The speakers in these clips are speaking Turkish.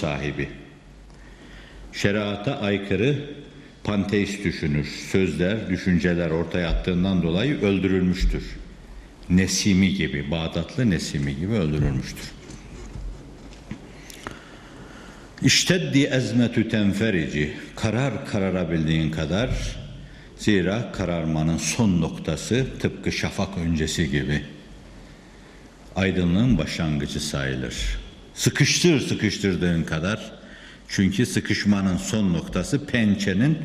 sahibi. Şeriata aykırı panteist düşünür, sözler, düşünceler ortaya attığından dolayı öldürülmüştür. Nesimi gibi, Bağdatlı Nesimi gibi öldürülmüştür. İşteddi ezmetü tenferici, karar kararabildiğin kadar, zira kararmanın son noktası tıpkı şafak öncesi gibi aydınlığın başlangıcı sayılır. Sıkıştır sıkıştırdığın kadar, çünkü sıkışmanın son noktası pençenin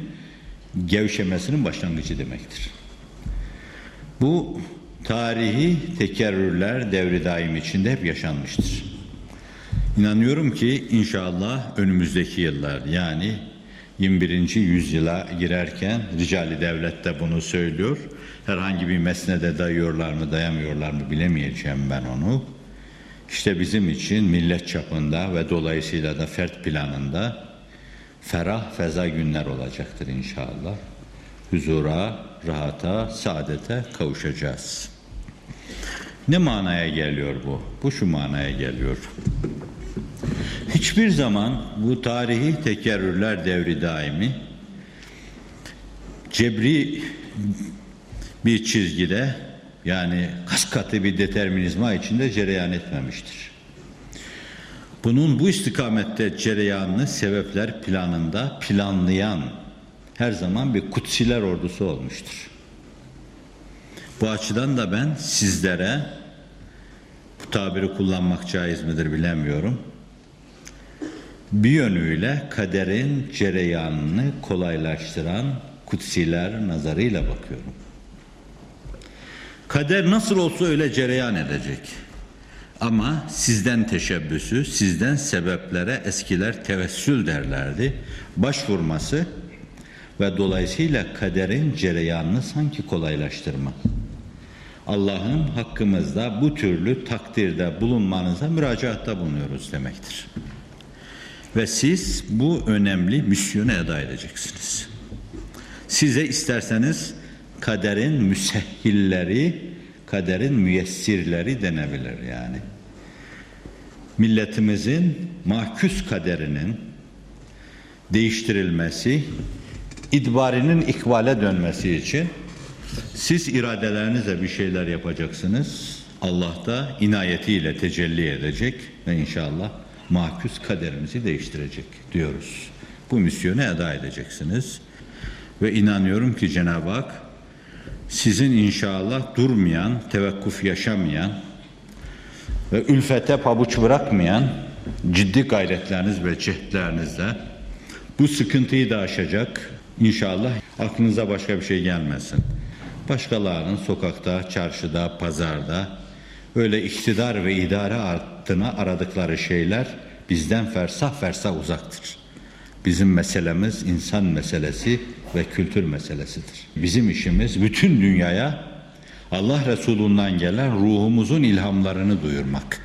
gevşemesinin başlangıcı demektir. Bu tarihi tekerrürler devri daim içinde hep yaşanmıştır. İnanıyorum ki inşallah önümüzdeki yıllar yani 21. yüzyıla girerken Ricali Devlet de bunu söylüyor. Herhangi bir mesnede dayıyorlar mı dayamıyorlar mı bilemeyeceğim ben onu. İşte bizim için millet çapında ve dolayısıyla da fert planında ferah feza günler olacaktır inşallah. Huzura, rahata, saadete kavuşacağız. Ne manaya geliyor bu? Bu şu manaya geliyor. Hiçbir zaman bu tarihi tekerrürler devri daimi cebri bir çizgide yani kas katı bir determinizma içinde cereyan etmemiştir. Bunun bu istikamette cereyanını sebepler planında planlayan her zaman bir kutsiler ordusu olmuştur. Bu açıdan da ben sizlere bu tabiri kullanmak caiz midir bilemiyorum bir yönüyle kaderin cereyanını kolaylaştıran kutsiler nazarıyla bakıyorum. Kader nasıl olsa öyle cereyan edecek. Ama sizden teşebbüsü, sizden sebeplere eskiler tevessül derlerdi. Başvurması ve dolayısıyla kaderin cereyanını sanki kolaylaştırma. Allah'ın hakkımızda bu türlü takdirde bulunmanıza müracaatta bulunuyoruz demektir. Ve siz bu önemli misyonu eda edeceksiniz. Size isterseniz kaderin müsehhilleri, kaderin müyessirleri denebilir yani. Milletimizin mahkus kaderinin değiştirilmesi, idbarinin ikbale dönmesi için siz iradelerinizle bir şeyler yapacaksınız. Allah da inayetiyle tecelli edecek ve inşallah mahkus kaderimizi değiştirecek diyoruz. Bu misyonu eda edeceksiniz. Ve inanıyorum ki Cenab-ı Hak sizin inşallah durmayan, tevekkuf yaşamayan ve ülfete pabuç bırakmayan ciddi gayretleriniz ve cehdlerinizle bu sıkıntıyı da aşacak. İnşallah aklınıza başka bir şey gelmesin. Başkalarının sokakta, çarşıda, pazarda öyle iktidar ve idare hattına aradıkları şeyler bizden fersah fersah uzaktır. Bizim meselemiz insan meselesi ve kültür meselesidir. Bizim işimiz bütün dünyaya Allah Resulü'nden gelen ruhumuzun ilhamlarını duyurmak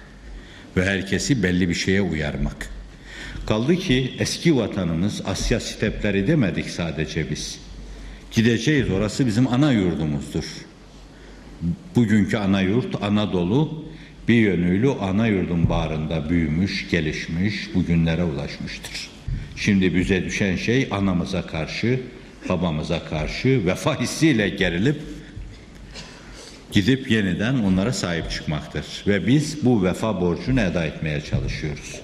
ve herkesi belli bir şeye uyarmak. Kaldı ki eski vatanımız Asya stepleri demedik sadece biz. Gideceğiz orası bizim ana yurdumuzdur. Bugünkü ana yurt Anadolu bir yönüyle ana yurdun bağrında büyümüş, gelişmiş, bugünlere ulaşmıştır. Şimdi bize düşen şey anamıza karşı, babamıza karşı vefa hissiyle gerilip gidip yeniden onlara sahip çıkmaktır. Ve biz bu vefa borcunu eda etmeye çalışıyoruz.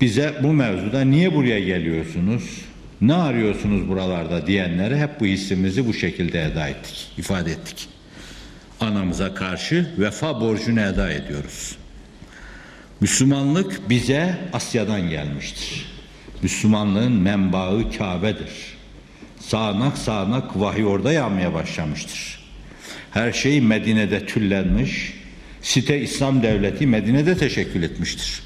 Bize bu mevzuda niye buraya geliyorsunuz, ne arıyorsunuz buralarda diyenlere hep bu hissimizi bu şekilde eda ettik, ifade ettik anamıza karşı vefa borcunu eda ediyoruz. Müslümanlık bize Asya'dan gelmiştir. Müslümanlığın menbaı Kabe'dir. Sağanak sağanak vahiy orada yağmaya başlamıştır. Her şey Medine'de tüllenmiş, site İslam devleti Medine'de teşekkül etmiştir.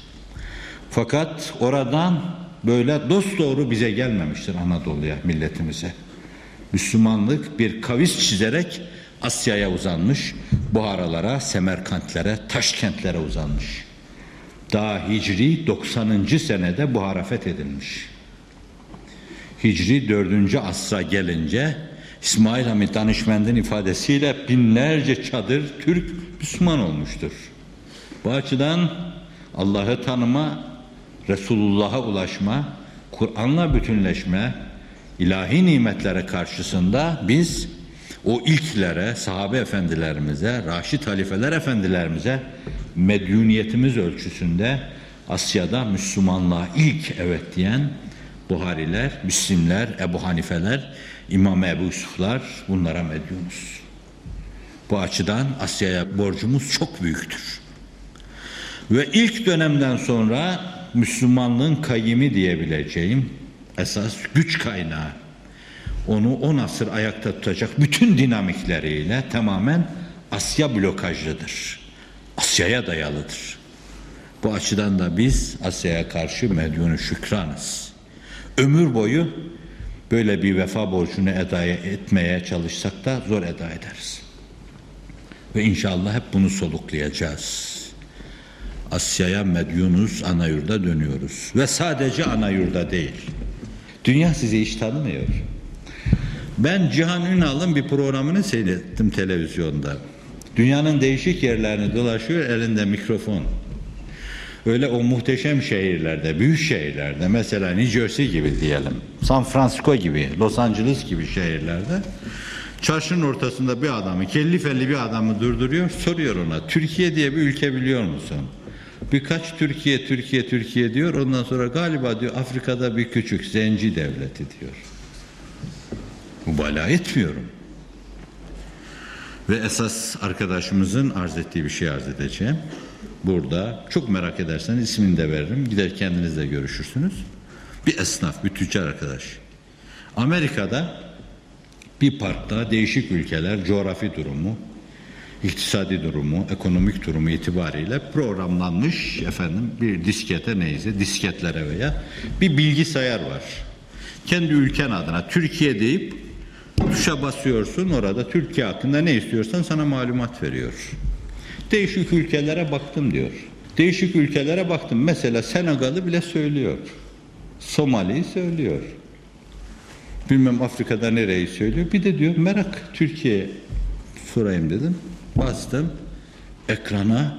Fakat oradan böyle dost doğru bize gelmemiştir Anadolu'ya, milletimize. Müslümanlık bir kavis çizerek Asya'ya uzanmış, Buharalara, Semerkantlere, Taşkentlere uzanmış. Daha Hicri 90. senede Buhara fethedilmiş. Hicri 4. asra gelince İsmail Hamid Danışmend'in ifadesiyle binlerce çadır Türk Müslüman olmuştur. Bu açıdan Allah'ı tanıma Resulullah'a ulaşma, Kur'an'la bütünleşme, ilahi nimetlere karşısında biz o ilklere, sahabe efendilerimize, Raşid halifeler efendilerimize medyuniyetimiz ölçüsünde Asya'da Müslümanlığa ilk evet diyen Buhariler, Müslimler, Ebu Hanifeler, İmam Ebu Yusuflar bunlara medyunuz. Bu açıdan Asya'ya borcumuz çok büyüktür. Ve ilk dönemden sonra Müslümanlığın kayyimi diyebileceğim esas güç kaynağı onu on asır ayakta tutacak bütün dinamikleriyle tamamen Asya blokajlıdır. Asya'ya dayalıdır. Bu açıdan da biz Asya'ya karşı medyunu şükranız. Ömür boyu böyle bir vefa borcunu eda etmeye çalışsak da zor eda ederiz. Ve inşallah hep bunu soluklayacağız. Asya'ya medyunuz, ana yurda dönüyoruz. Ve sadece ana yurda değil. Dünya sizi hiç tanımıyor. Ben Cihan Ünal'ın bir programını seyrettim televizyonda. Dünyanın değişik yerlerini dolaşıyor elinde mikrofon. Öyle o muhteşem şehirlerde, büyük şehirlerde mesela New Jersey gibi diyelim, San Francisco gibi, Los Angeles gibi şehirlerde çarşının ortasında bir adamı, kelli felli bir adamı durduruyor, soruyor ona Türkiye diye bir ülke biliyor musun? Birkaç Türkiye, Türkiye, Türkiye diyor. Ondan sonra galiba diyor Afrika'da bir küçük zenci devleti diyor. Mübalağa etmiyorum. Ve esas arkadaşımızın arz ettiği bir şey arz edeceğim. Burada çok merak ederseniz ismini de veririm. Gider kendinizle görüşürsünüz. Bir esnaf, bir tüccar arkadaş. Amerika'da bir parkta değişik ülkeler coğrafi durumu, iktisadi durumu, ekonomik durumu itibariyle programlanmış efendim bir diskete neyse disketlere veya bir bilgisayar var. Kendi ülken adına Türkiye deyip tuşa basıyorsun orada Türkiye hakkında ne istiyorsan sana malumat veriyor. Değişik ülkelere baktım diyor. Değişik ülkelere baktım. Mesela Senegal'ı bile söylüyor. Somali'yi söylüyor. Bilmem Afrika'da nereyi söylüyor. Bir de diyor merak Türkiye sorayım dedim. Bastım. Ekrana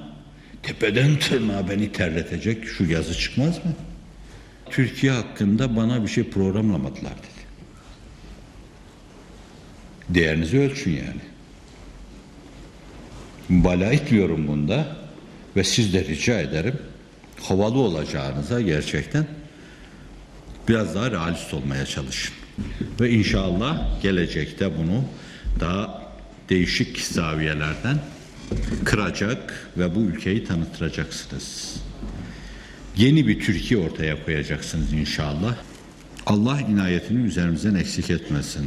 tepeden tırnağa beni terletecek şu yazı çıkmaz mı? Türkiye hakkında bana bir şey programlamadılar dedi. Değerinizi ölçün yani. Mübalağa etmiyorum bunda ve siz de rica ederim havalı olacağınıza gerçekten biraz daha realist olmaya çalışın. Ve inşallah gelecekte bunu daha değişik zaviyelerden kıracak ve bu ülkeyi tanıtıracaksınız. Yeni bir Türkiye ortaya koyacaksınız inşallah. Allah inayetini üzerimizden eksik etmesin.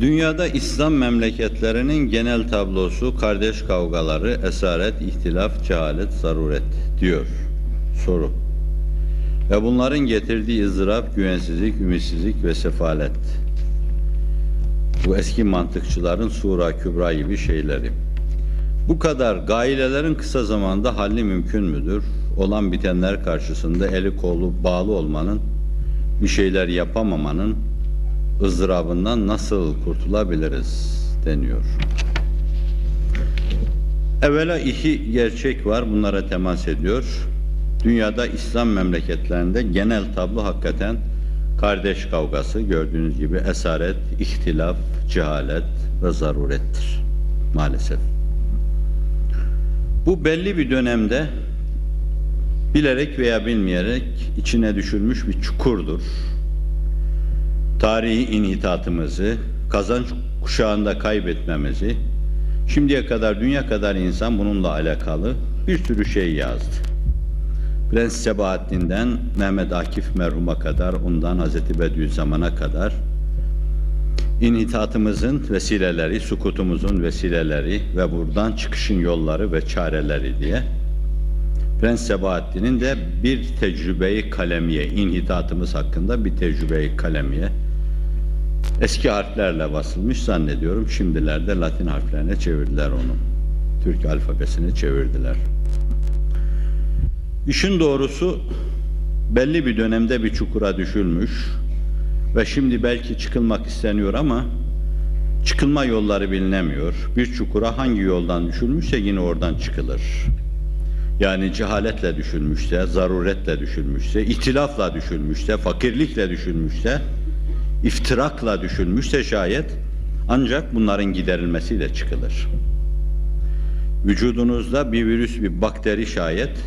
Dünyada İslam memleketlerinin genel tablosu kardeş kavgaları, esaret, ihtilaf, cehalet, zaruret diyor soru. Ve bunların getirdiği ızdırap, güvensizlik, ümitsizlik ve sefalet. Bu eski mantıkçıların Sura Kübra gibi şeyleri. Bu kadar gailelerin kısa zamanda halli mümkün müdür? Olan bitenler karşısında eli kolu bağlı olmanın, bir şeyler yapamamanın, ızdırabından nasıl kurtulabiliriz deniyor. Evvela iki gerçek var bunlara temas ediyor. Dünyada İslam memleketlerinde genel tablo hakikaten Kardeş kavgası gördüğünüz gibi esaret, ihtilaf, cehalet ve zarurettir maalesef. Bu belli bir dönemde bilerek veya bilmeyerek içine düşülmüş bir çukurdur. Tarihi inhitatımızı, kazanç kuşağında kaybetmemizi, şimdiye kadar dünya kadar insan bununla alakalı bir sürü şey yazdı. Prens Sebahattin'den Mehmet Akif merhuma kadar, ondan Hazreti Bediüzzaman'a kadar inhitatımızın vesileleri, sukutumuzun vesileleri ve buradan çıkışın yolları ve çareleri diye Prens Sebahattin'in de bir tecrübeyi kalemiye, inhitatımız hakkında bir tecrübeyi kalemiye eski harflerle basılmış zannediyorum. Şimdilerde Latin harflerine çevirdiler onu. Türk alfabesine çevirdiler. İşin doğrusu belli bir dönemde bir çukura düşülmüş ve şimdi belki çıkılmak isteniyor ama çıkılma yolları bilinemiyor. Bir çukura hangi yoldan düşülmüşse yine oradan çıkılır. Yani cehaletle düşülmüşse, zaruretle düşülmüşse, ihtilafla düşülmüşse, fakirlikle düşülmüşse, iftirakla düşülmüşse şayet ancak bunların giderilmesiyle çıkılır. Vücudunuzda bir virüs, bir bakteri şayet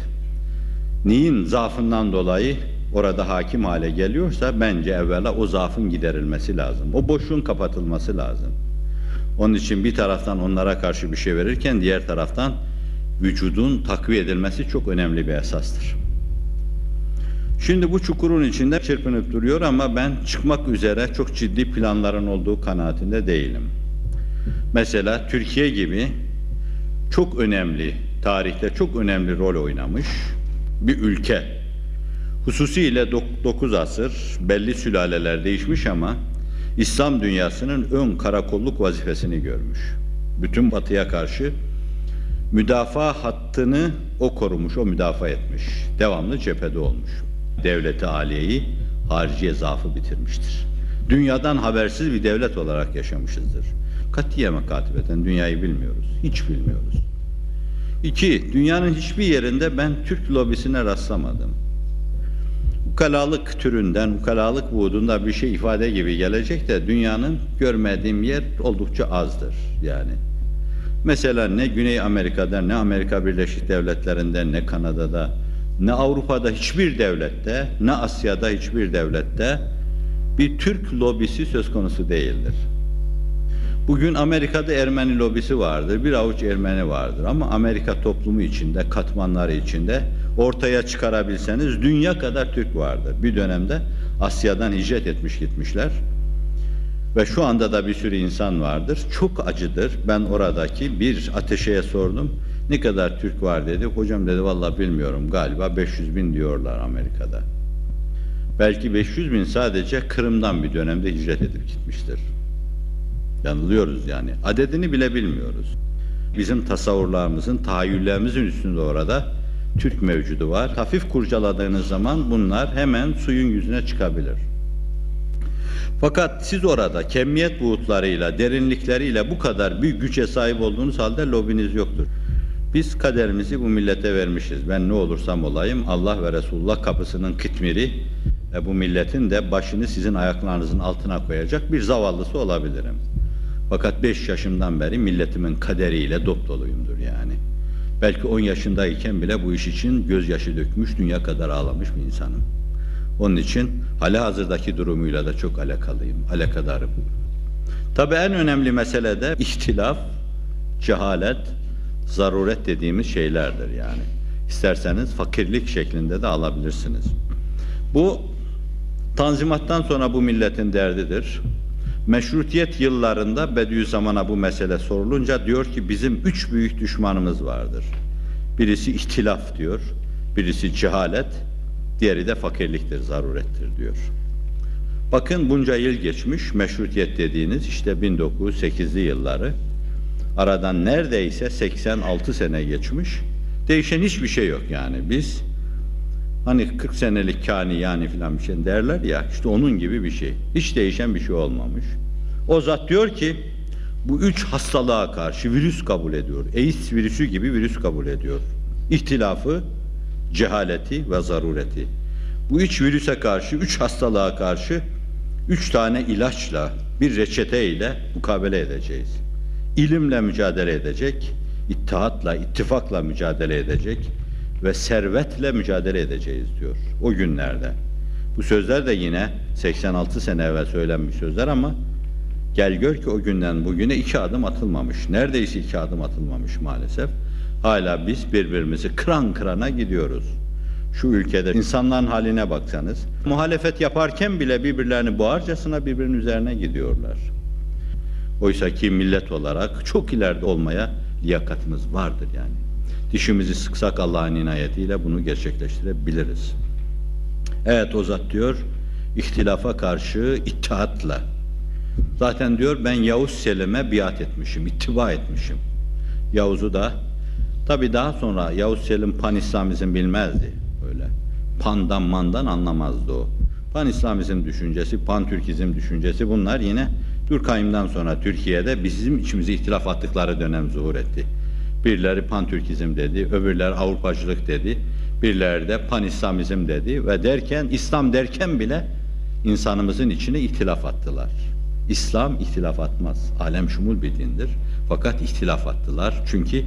neyin zaafından dolayı orada hakim hale geliyorsa bence evvela o zaafın giderilmesi lazım. O boşluğun kapatılması lazım. Onun için bir taraftan onlara karşı bir şey verirken diğer taraftan vücudun takviye edilmesi çok önemli bir esastır. Şimdi bu çukurun içinde çırpınıp duruyor ama ben çıkmak üzere çok ciddi planların olduğu kanaatinde değilim. Mesela Türkiye gibi çok önemli, tarihte çok önemli rol oynamış bir ülke. Hususiyle 9 asır belli sülaleler değişmiş ama İslam dünyasının ön karakolluk vazifesini görmüş. Bütün batıya karşı müdafaa hattını o korumuş, o müdafaa etmiş. Devamlı cephede olmuş. Devleti aliyeyi hariciye zaafı bitirmiştir. Dünyadan habersiz bir devlet olarak yaşamışızdır. Katiye katibeten dünyayı bilmiyoruz. Hiç bilmiyoruz. İki, dünyanın hiçbir yerinde ben Türk lobisine rastlamadım. Ukalalık türünden, ukalalık buğdunda bir şey ifade gibi gelecek de dünyanın görmediğim yer oldukça azdır yani. Mesela ne Güney Amerika'da, ne Amerika Birleşik Devletleri'nde, ne Kanada'da, ne Avrupa'da hiçbir devlette, ne Asya'da hiçbir devlette bir Türk lobisi söz konusu değildir. Bugün Amerika'da Ermeni lobisi vardır, bir avuç Ermeni vardır ama Amerika toplumu içinde, katmanları içinde ortaya çıkarabilseniz dünya kadar Türk vardır. Bir dönemde Asya'dan hicret etmiş gitmişler. Ve şu anda da bir sürü insan vardır. Çok acıdır. Ben oradaki bir ateşeye sordum. Ne kadar Türk var dedi. Hocam dedi vallahi bilmiyorum. Galiba 500 bin diyorlar Amerika'da. Belki 500 bin sadece Kırım'dan bir dönemde hicret edip gitmiştir. Yanılıyoruz yani. Adedini bile bilmiyoruz. Bizim tasavvurlarımızın, tahayyüllerimizin üstünde orada Türk mevcudu var. Hafif kurcaladığınız zaman bunlar hemen suyun yüzüne çıkabilir. Fakat siz orada kemiyet buğutlarıyla, derinlikleriyle bu kadar büyük güce sahip olduğunuz halde lobiniz yoktur. Biz kaderimizi bu millete vermişiz. Ben ne olursam olayım Allah ve Resulullah kapısının kıtmiri ve bu milletin de başını sizin ayaklarınızın altına koyacak bir zavallısı olabilirim. Fakat beş yaşımdan beri milletimin kaderiyle dop doluyumdur yani. Belki on yaşındayken bile bu iş için gözyaşı dökmüş, dünya kadar ağlamış bir insanım. Onun için hali hazırdaki durumuyla da çok alakalıyım, alakadarım. Tabi en önemli mesele de ihtilaf, cehalet, zaruret dediğimiz şeylerdir yani. İsterseniz fakirlik şeklinde de alabilirsiniz. Bu Tanzimattan sonra bu milletin derdidir. Meşrutiyet yıllarında Bediüzzaman'a bu mesele sorulunca diyor ki bizim üç büyük düşmanımız vardır. Birisi ihtilaf diyor, birisi cehalet, diğeri de fakirliktir, zarurettir diyor. Bakın bunca yıl geçmiş, meşrutiyet dediğiniz işte 1908'li yılları. Aradan neredeyse 86 sene geçmiş. Değişen hiçbir şey yok yani. Biz hani 40 senelik kani yani filan bir şey derler ya işte onun gibi bir şey. Hiç değişen bir şey olmamış. O zat diyor ki bu üç hastalığa karşı virüs kabul ediyor. AIDS virüsü gibi virüs kabul ediyor. İhtilafı, cehaleti ve zarureti. Bu üç virüse karşı, üç hastalığa karşı üç tane ilaçla, bir reçeteyle mukabele edeceğiz. İlimle mücadele edecek, ittihatla, ittifakla mücadele edecek ve servetle mücadele edeceğiz diyor o günlerde. Bu sözler de yine 86 sene evvel söylenmiş sözler ama gel gör ki o günden bugüne iki adım atılmamış. Neredeyse iki adım atılmamış maalesef. Hala biz birbirimizi kıran kırana gidiyoruz. Şu ülkede insanların haline baksanız, muhalefet yaparken bile birbirlerini boğarcasına birbirinin üzerine gidiyorlar. Oysa ki millet olarak çok ileride olmaya liyakatımız vardır yani. Dişimizi sıksak Allah'ın inayetiyle bunu gerçekleştirebiliriz. Evet o zat diyor, ihtilafa karşı ittihatla. Zaten diyor ben Yavuz Selim'e biat etmişim, ittiba etmişim. Yavuz'u da tabi daha sonra Yavuz Selim pan-İslamizm bilmezdi öyle. Pandan mandan anlamazdı o. Pan-İslamizm düşüncesi, pan-Türkizm düşüncesi bunlar yine Durkheim'den sonra Türkiye'de bizim içimize ihtilaf attıkları dönem zuhur etti. Birileri pan-Türkizm dedi, öbürleri Avrupacılık dedi, birileri de pan-İslamizm dedi ve derken İslam derken bile insanımızın içine ihtilaf attılar. İslam ihtilaf atmaz. Alem şumul bir dindir. Fakat ihtilaf attılar. Çünkü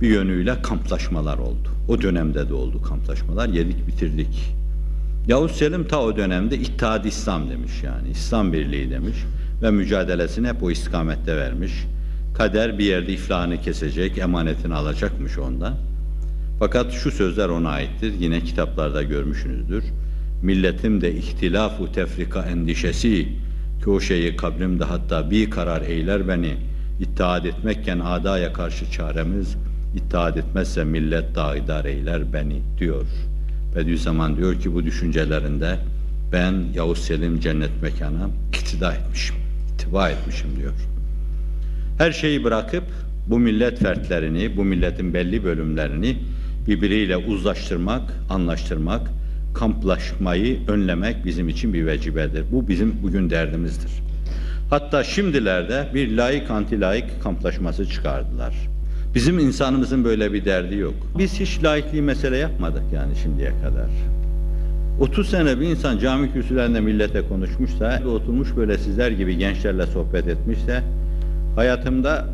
bir yönüyle kamplaşmalar oldu. O dönemde de oldu kamplaşmalar. Yedik bitirdik. Yavuz Selim ta o dönemde İttihad İslam demiş yani. İslam Birliği demiş ve mücadelesini hep o istikamette vermiş. Kader bir yerde iflahını kesecek, emanetini alacakmış ondan. Fakat şu sözler ona aittir. Yine kitaplarda görmüşsünüzdür. Milletim de ihtilafu tefrika endişesi ki o şeyi kabrimde hatta bir karar eyler beni. İttihat etmekken adaya karşı çaremiz, İttihat etmezse millet dağidar eyler beni diyor. Bediüzzaman diyor ki bu düşüncelerinde ben Yavuz Selim cennet mekana iktida etmişim, ittiba etmişim diyor. Her şeyi bırakıp bu millet fertlerini, bu milletin belli bölümlerini birbiriyle uzlaştırmak, anlaştırmak, kamplaşmayı önlemek bizim için bir vecibedir. Bu bizim bugün derdimizdir. Hatta şimdilerde bir laik anti laik kamplaşması çıkardılar. Bizim insanımızın böyle bir derdi yok. Biz hiç laikliği mesele yapmadık yani şimdiye kadar. 30 sene bir insan cami kürsülerinde millete konuşmuşsa, oturmuş böyle sizler gibi gençlerle sohbet etmişse, hayatımda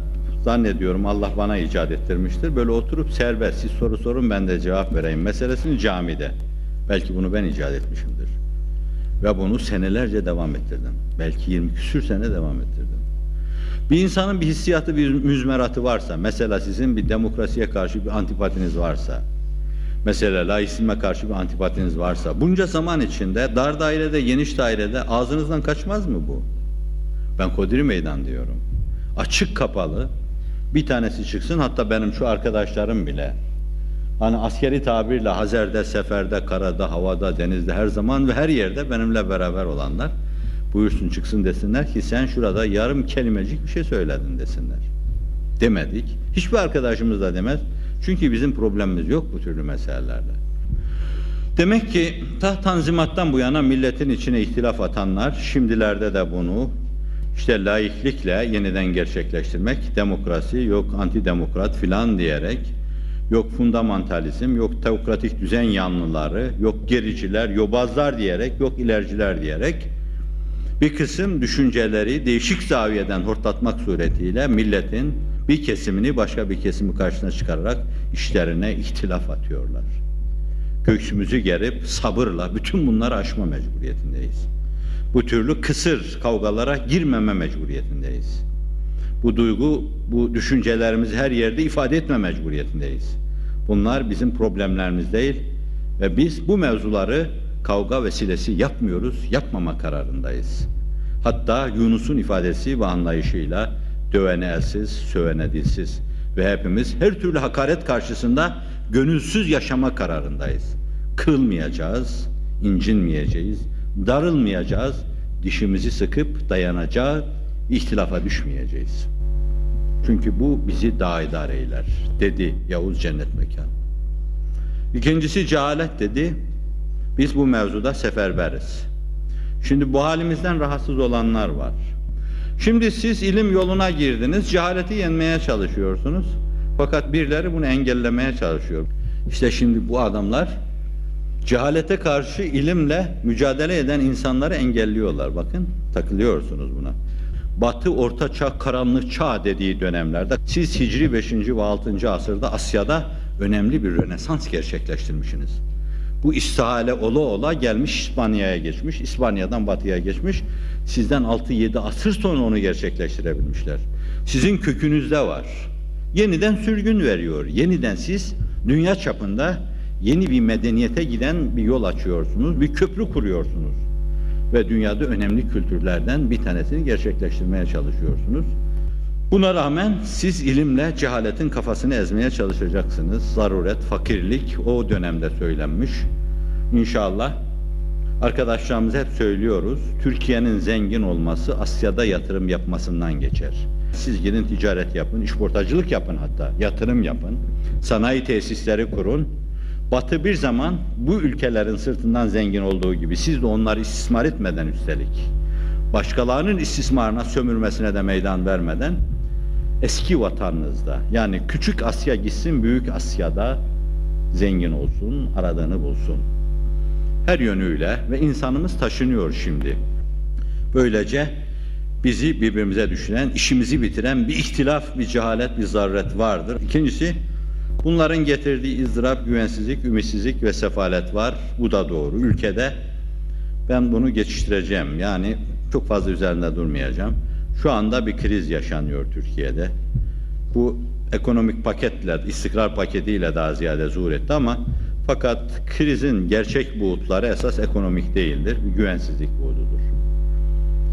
zannediyorum Allah bana icat ettirmiştir. Böyle oturup serbest, siz soru sorun ben de cevap vereyim meselesini camide. Belki bunu ben icat etmişimdir. Ve bunu senelerce devam ettirdim. Belki 20 küsür sene devam ettirdim. Bir insanın bir hissiyatı, bir müzmeratı varsa, mesela sizin bir demokrasiye karşı bir antipatiniz varsa, mesela laisizme karşı bir antipatiniz varsa, bunca zaman içinde dar dairede, geniş dairede ağzınızdan kaçmaz mı bu? Ben Kodri Meydan diyorum. Açık kapalı, bir tanesi çıksın, hatta benim şu arkadaşlarım bile, hani askeri tabirle Hazer'de, seferde, karada, havada, denizde her zaman ve her yerde benimle beraber olanlar, buyursun çıksın desinler ki sen şurada yarım kelimecik bir şey söyledin desinler. Demedik. Hiçbir arkadaşımız da demez. Çünkü bizim problemimiz yok bu türlü meselelerde. Demek ki ta tanzimattan bu yana milletin içine ihtilaf atanlar şimdilerde de bunu işte laiklikle yeniden gerçekleştirmek, demokrasi yok antidemokrat filan diyerek yok fundamentalizm, yok teokratik düzen yanlıları, yok gericiler, yobazlar diyerek, yok ilerciler diyerek bir kısım düşünceleri değişik zaviyeden hortlatmak suretiyle milletin bir kesimini başka bir kesimi karşısına çıkararak işlerine ihtilaf atıyorlar. Göğsümüzü gerip sabırla bütün bunları aşma mecburiyetindeyiz. Bu türlü kısır kavgalara girmeme mecburiyetindeyiz. Bu duygu, bu düşüncelerimizi her yerde ifade etme mecburiyetindeyiz. Bunlar bizim problemlerimiz değil ve biz bu mevzuları kavga vesilesi yapmıyoruz, yapmama kararındayız. Hatta Yunus'un ifadesi ve anlayışıyla dövene elsiz, sövene dilsiz ve hepimiz her türlü hakaret karşısında gönülsüz yaşama kararındayız. Kırılmayacağız, incinmeyeceğiz, darılmayacağız, dişimizi sıkıp dayanacağız, ihtilafa düşmeyeceğiz. Çünkü bu bizi daha idare eyler, dedi Yavuz Cennet Mekan. İkincisi cehalet dedi, biz bu mevzuda seferberiz. Şimdi bu halimizden rahatsız olanlar var. Şimdi siz ilim yoluna girdiniz, cehaleti yenmeye çalışıyorsunuz. Fakat birileri bunu engellemeye çalışıyor. İşte şimdi bu adamlar Cehalete karşı ilimle mücadele eden insanları engelliyorlar. Bakın takılıyorsunuz buna. Batı Orta Çağ, Karanlık Çağ dediği dönemlerde siz Hicri 5. ve 6. asırda Asya'da önemli bir rönesans gerçekleştirmişsiniz. Bu istihale ola ola gelmiş İspanya'ya geçmiş, İspanya'dan batıya geçmiş. Sizden 6-7 asır sonra onu gerçekleştirebilmişler. Sizin kökünüzde var. Yeniden sürgün veriyor. Yeniden siz dünya çapında yeni bir medeniyete giden bir yol açıyorsunuz, bir köprü kuruyorsunuz. Ve dünyada önemli kültürlerden bir tanesini gerçekleştirmeye çalışıyorsunuz. Buna rağmen siz ilimle cehaletin kafasını ezmeye çalışacaksınız. Zaruret, fakirlik o dönemde söylenmiş. İnşallah arkadaşlarımız hep söylüyoruz. Türkiye'nin zengin olması Asya'da yatırım yapmasından geçer. Siz gidin ticaret yapın, işportacılık yapın hatta, yatırım yapın, sanayi tesisleri kurun. Batı bir zaman bu ülkelerin sırtından zengin olduğu gibi siz de onları istismar etmeden üstelik başkalarının istismarına, sömürmesine de meydan vermeden eski vatanınızda yani küçük Asya gitsin büyük Asya'da zengin olsun, aradığını bulsun. Her yönüyle ve insanımız taşınıyor şimdi. Böylece bizi birbirimize düşüren, işimizi bitiren bir ihtilaf, bir cehalet, bir zaruret vardır. İkincisi, bunların getirdiği ızdırap, güvensizlik, ümitsizlik ve sefalet var. Bu da doğru. Ülkede ben bunu geçiştireceğim. Yani çok fazla üzerinde durmayacağım. Şu anda bir kriz yaşanıyor Türkiye'de. Bu ekonomik paketle, istikrar paketiyle daha ziyade zuhur etti ama fakat krizin gerçek buğutları esas ekonomik değildir, güvensizlik buğududur.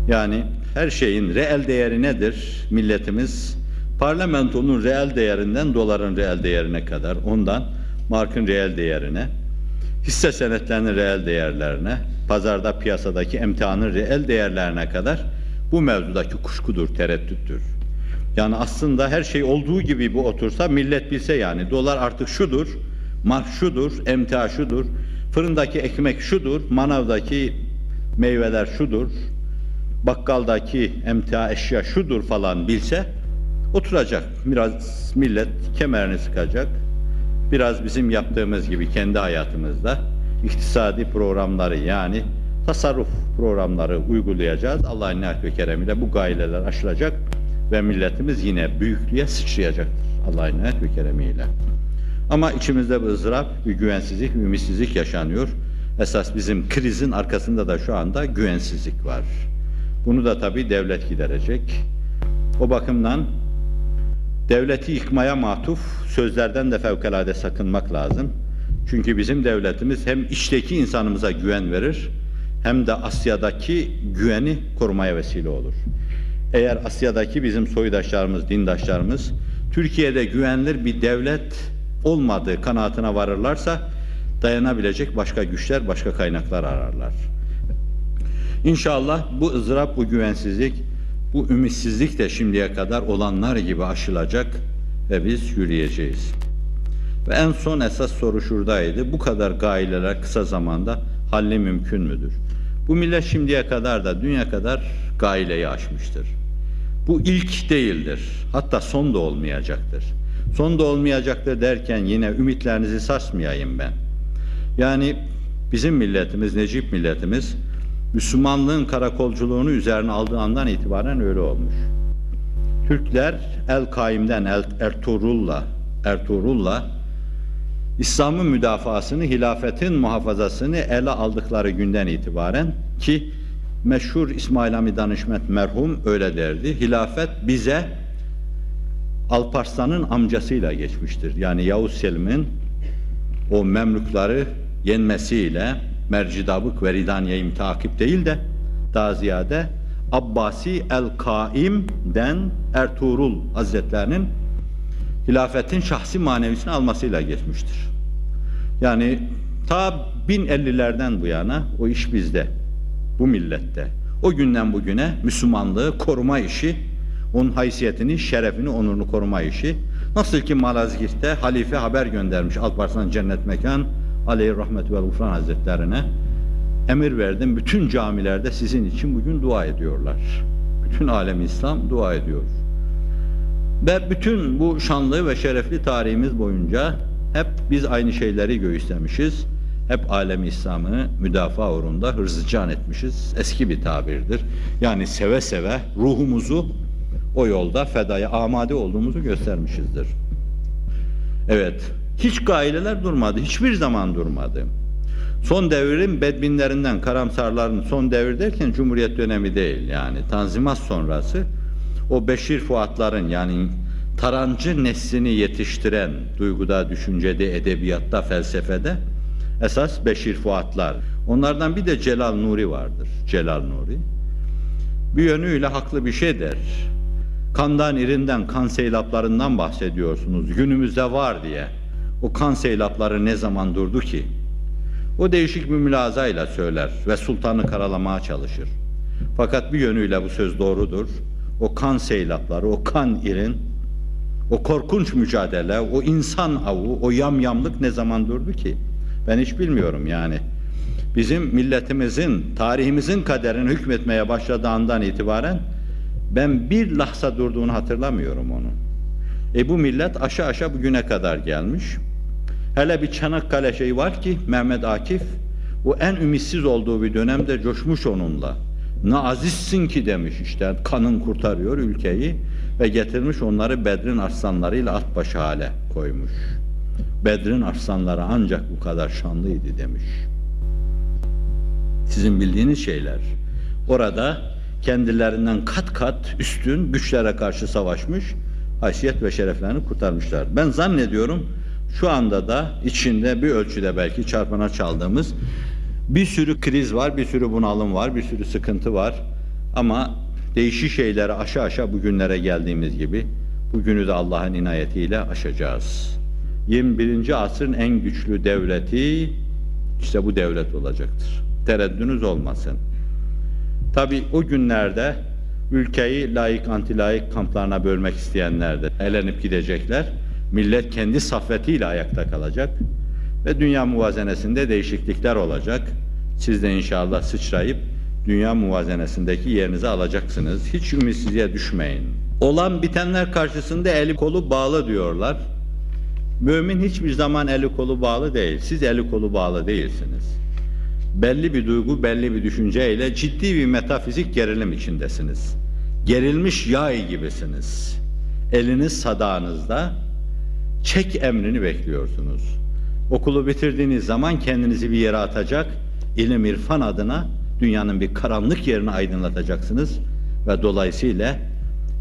Yani her şeyin reel değeri nedir? Milletimiz parlamentonun reel değerinden doların reel değerine kadar, ondan markın reel değerine, hisse senetlerinin reel değerlerine, pazarda piyasadaki emtianın reel değerlerine kadar bu mevzudaki kuşkudur, tereddüttür. Yani aslında her şey olduğu gibi bu otursa millet bilse yani dolar artık şudur, mark şudur, emtia şudur, fırındaki ekmek şudur, manavdaki meyveler şudur, bakkaldaki emtia eşya şudur falan bilse oturacak. Biraz millet kemerini sıkacak. Biraz bizim yaptığımız gibi kendi hayatımızda iktisadi programları yani tasarruf programları uygulayacağız. Allah'ın nihat ve keremiyle bu gayeler aşılacak ve milletimiz yine büyüklüğe sıçrayacaktır. Allah'ın nihat ve keremiyle. Ama içimizde bir ızdırap, bir güvensizlik, bir ümitsizlik yaşanıyor. Esas bizim krizin arkasında da şu anda güvensizlik var. Bunu da tabii devlet giderecek. O bakımdan devleti yıkmaya matuf sözlerden de fevkalade sakınmak lazım. Çünkü bizim devletimiz hem içteki insanımıza güven verir hem de Asya'daki güveni korumaya vesile olur. Eğer Asya'daki bizim soydaşlarımız, dindaşlarımız Türkiye'de güvenilir bir devlet olmadığı kanaatine varırlarsa dayanabilecek başka güçler, başka kaynaklar ararlar. İnşallah bu ızdırap, bu güvensizlik, bu ümitsizlik de şimdiye kadar olanlar gibi aşılacak ve biz yürüyeceğiz. Ve en son esas soru şuradaydı. Bu kadar gaileler kısa zamanda halli mümkün müdür? Bu millet şimdiye kadar da dünya kadar gaileyi aşmıştır. Bu ilk değildir. Hatta son da olmayacaktır. Son da olmayacaktır derken yine ümitlerinizi sarsmayayım ben. Yani bizim milletimiz, Necip milletimiz Müslümanlığın karakolculuğunu üzerine aldığı andan itibaren öyle olmuş. Türkler El Kaim'den El Ertuğrul'la Ertuğrul'la İslam'ın müdafasını, hilafetin muhafazasını ele aldıkları günden itibaren ki meşhur İsmail Hami Danışmet merhum öyle derdi. Hilafet bize Alparslan'ın amcasıyla geçmiştir. Yani Yavuz Selim'in o Memlükleri yenmesiyle Mercidabık ve Ridaniye'yi takip değil de daha ziyade Abbasi el-Kaim'den Ertuğrul Hazretlerinin hilafetin şahsi manevisini almasıyla geçmiştir. Yani ta 1050'lerden bu yana o iş bizde, bu millette. O günden bugüne Müslümanlığı koruma işi, onun haysiyetini, şerefini, onurunu koruma işi. Nasıl ki Malazgirt'te halife haber göndermiş Alparslan Cennet Mekan, Aleyhi Rahmet ve Gufran Hazretlerine emir verdim. Bütün camilerde sizin için bugün dua ediyorlar. Bütün alem İslam dua ediyor. Ve bütün bu şanlı ve şerefli tarihimiz boyunca hep biz aynı şeyleri göğüslemişiz. hep alemi İslam'ı müdafaa uğrunda hırzıcan etmişiz. Eski bir tabirdir. Yani seve seve ruhumuzu o yolda fedaya amade olduğumuzu göstermişizdir. Evet, hiç gaileler durmadı, hiçbir zaman durmadı. Son devrin bedbinlerinden, karamsarların son devir derken Cumhuriyet dönemi değil yani Tanzimat sonrası o Beşir Fuatların yani tarancı neslini yetiştiren duyguda, düşüncede, edebiyatta, felsefede esas Beşir Fuatlar. Onlardan bir de Celal Nuri vardır. Celal Nuri. Bir yönüyle haklı bir şey der. Kandan, irinden, kan seylaplarından bahsediyorsunuz. Günümüzde var diye. O kan seylapları ne zaman durdu ki? O değişik bir mülazayla söyler ve sultanı karalamaya çalışır. Fakat bir yönüyle bu söz doğrudur. O kan seylapları, o kan irin, o korkunç mücadele, o insan avu, o yamyamlık ne zaman durdu ki? Ben hiç bilmiyorum yani. Bizim milletimizin, tarihimizin kaderini hükmetmeye başladığı andan itibaren ben bir lahza durduğunu hatırlamıyorum onun. E bu millet aşağı aşağı bugüne kadar gelmiş. Hele bir Çanakkale şeyi var ki Mehmet Akif o en ümitsiz olduğu bir dönemde coşmuş onunla. Ne azizsin ki demiş işte kanın kurtarıyor ülkeyi ve getirmiş onları Bedrin arslanlarıyla at başı hale koymuş. Bedrin arslanları ancak bu kadar şanlıydı demiş. Sizin bildiğiniz şeyler. Orada kendilerinden kat kat üstün güçlere karşı savaşmış, haysiyet ve şereflerini kurtarmışlar. Ben zannediyorum şu anda da içinde bir ölçüde belki çarpana çaldığımız bir sürü kriz var, bir sürü bunalım var, bir sürü sıkıntı var. Ama değişik şeyleri aşağı aşağı bugünlere geldiğimiz gibi bugünü de Allah'ın inayetiyle aşacağız. 21. asrın en güçlü devleti işte bu devlet olacaktır. Tereddünüz olmasın. Tabi o günlerde ülkeyi layık antilayık kamplarına bölmek isteyenler de elenip gidecekler. Millet kendi saffetiyle ayakta kalacak ve dünya muvazenesinde değişiklikler olacak. Siz de inşallah sıçrayıp dünya muvazenesindeki yerinizi alacaksınız. Hiç ümitsizliğe düşmeyin. Olan bitenler karşısında eli kolu bağlı diyorlar. Mümin hiçbir zaman eli kolu bağlı değil. Siz eli kolu bağlı değilsiniz. Belli bir duygu, belli bir düşünceyle ciddi bir metafizik gerilim içindesiniz. Gerilmiş yay gibisiniz. Eliniz sadağınızda, çek emrini bekliyorsunuz. Okulu bitirdiğiniz zaman kendinizi bir yere atacak, ilim irfan adına dünyanın bir karanlık yerini aydınlatacaksınız ve dolayısıyla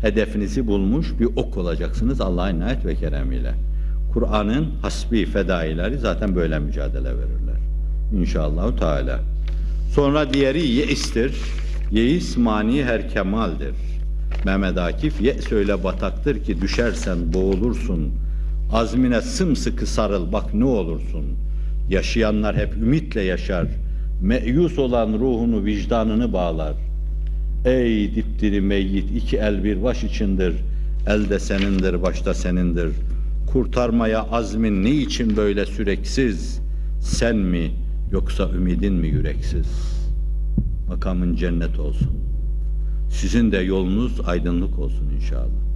hedefinizi bulmuş bir ok olacaksınız Allah'ın inayet ve keremiyle. Kur'an'ın hasbi fedaileri zaten böyle mücadele verirler. İnşallah Teala. Sonra diğeri yeistir. Yeis mani her kemaldir. Mehmet Akif yeis öyle bataktır ki düşersen boğulursun. Azmine sımsıkı sarıl bak ne olursun. Yaşayanlar hep ümitle yaşar. Meyus olan ruhunu vicdanını bağlar. Ey dipdiri meyyit iki el bir baş içindir. Elde senindir, başta senindir. Kurtarmaya azmin ne için böyle süreksiz? Sen mi yoksa ümidin mi yüreksiz? Makamın cennet olsun. Sizin de yolunuz aydınlık olsun inşallah.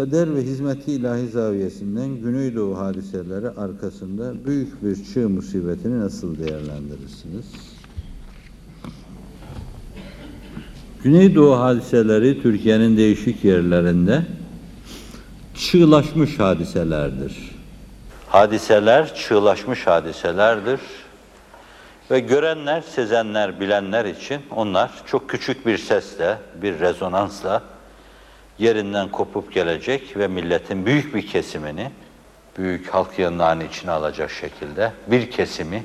Kader ve Hizmeti İlahi Zaviyesinden Güneydoğu hadiseleri arkasında büyük bir çığ musibetini nasıl değerlendirirsiniz? Güneydoğu hadiseleri Türkiye'nin değişik yerlerinde çığlaşmış hadiselerdir. Hadiseler çığlaşmış hadiselerdir. Ve görenler, sezenler, bilenler için onlar çok küçük bir sesle, bir rezonansla yerinden kopup gelecek ve milletin büyük bir kesimini, büyük halk yanlarını içine alacak şekilde bir kesimi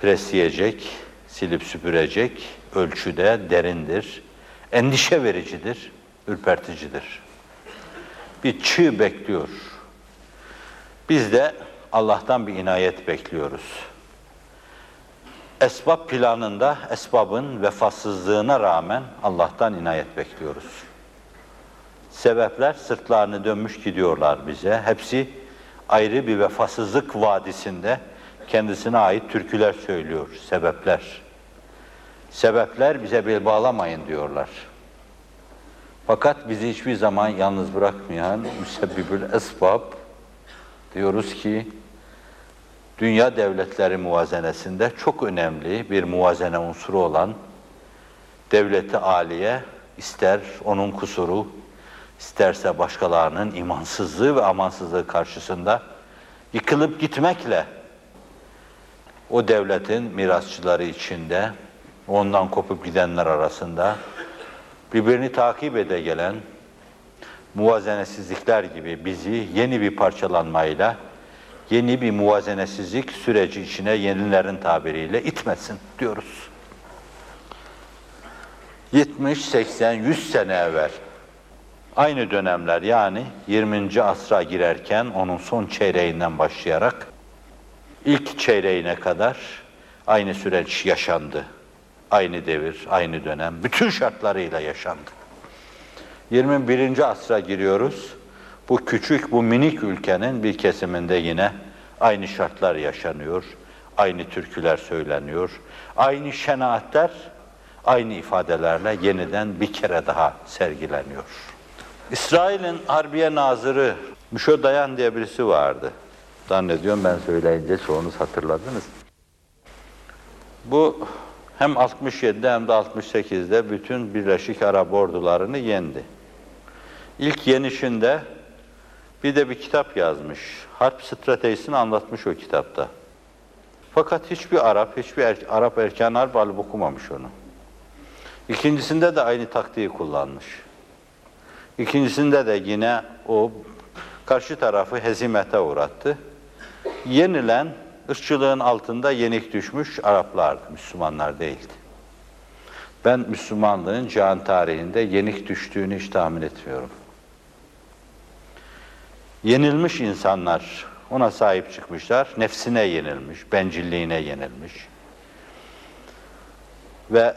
presleyecek, silip süpürecek ölçüde derindir, endişe vericidir, ürperticidir. Bir çığ bekliyor. Biz de Allah'tan bir inayet bekliyoruz. Esbab planında esbabın vefasızlığına rağmen Allah'tan inayet bekliyoruz. Sebepler sırtlarını dönmüş gidiyorlar bize. Hepsi ayrı bir vefasızlık vadisinde kendisine ait türküler söylüyor sebepler. Sebepler bize bel bağlamayın diyorlar. Fakat bizi hiçbir zaman yalnız bırakmayan müsebbibül esbab diyoruz ki dünya devletleri muvazenesinde çok önemli bir muvazene unsuru olan devleti aliye ister onun kusuru isterse başkalarının imansızlığı ve amansızlığı karşısında yıkılıp gitmekle o devletin mirasçıları içinde ondan kopup gidenler arasında birbirini takip ede gelen muvazenesizlikler gibi bizi yeni bir parçalanmayla yeni bir muvazenesizlik süreci içine yenilerin tabiriyle itmesin diyoruz. 70, 80, 100 sene evvel aynı dönemler yani 20. asra girerken onun son çeyreğinden başlayarak ilk çeyreğine kadar aynı süreç yaşandı. Aynı devir, aynı dönem, bütün şartlarıyla yaşandı. 21. asra giriyoruz. Bu küçük, bu minik ülkenin bir kesiminde yine aynı şartlar yaşanıyor. Aynı türküler söyleniyor. Aynı şenaatler, aynı ifadelerle yeniden bir kere daha sergileniyor. İsrail'in Harbiye Nazırı Müşo Dayan diye birisi vardı. Zannediyorum ben söyleyince çoğunuz hatırladınız. Bu hem 67'de hem de 68'de bütün Birleşik Arap ordularını yendi. İlk yenişinde bir de bir kitap yazmış. Harp stratejisini anlatmış o kitapta. Fakat hiçbir Arap, hiçbir er, Arap erken harp alıp okumamış onu. İkincisinde de aynı taktiği kullanmış. İkincisinde de yine o karşı tarafı hezimete uğrattı. Yenilen, ırkçılığın altında yenik düşmüş Araplardı, Müslümanlar değildi. Ben Müslümanlığın cihan tarihinde yenik düştüğünü hiç tahmin etmiyorum. Yenilmiş insanlar ona sahip çıkmışlar. Nefsine yenilmiş, bencilliğine yenilmiş. Ve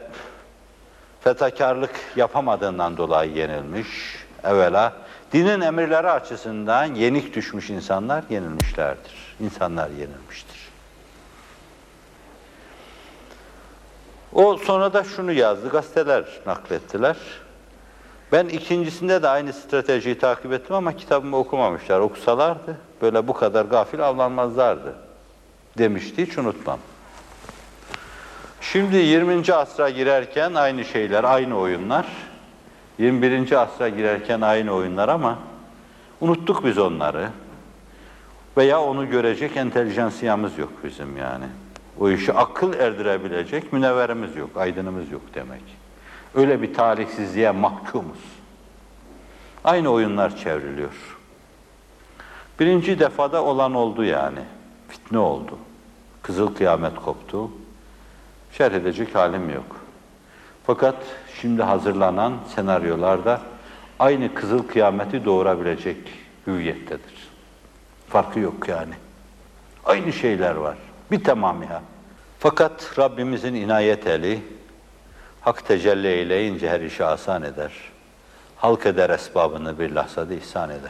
fedakarlık yapamadığından dolayı yenilmiş. Evvela dinin emirleri açısından yenik düşmüş insanlar yenilmişlerdir. İnsanlar yenilmiştir. O sonra da şunu yazdı, gazeteler naklettiler. Ben ikincisinde de aynı stratejiyi takip ettim ama kitabımı okumamışlar. Okusalardı böyle bu kadar gafil avlanmazlardı demişti hiç unutmam. Şimdi 20. asra girerken aynı şeyler, aynı oyunlar. 21. asra girerken aynı oyunlar ama unuttuk biz onları. Veya onu görecek entelijansiyamız yok bizim yani. O işi akıl erdirebilecek münevverimiz yok, aydınımız yok demek. Öyle bir talihsizliğe mahkumuz. Aynı oyunlar çevriliyor. Birinci defada olan oldu yani. Fitne oldu. Kızıl kıyamet koptu. Şerh edecek halim yok. Fakat şimdi hazırlanan senaryolarda aynı kızıl kıyameti doğurabilecek hüviyettedir. Farkı yok yani. Aynı şeyler var. Bir tamamiha. Fakat Rabbimizin inayet eli hak tecelli eyleyince her işi asan eder. Halk eder esbabını bir lahzada ihsan eder.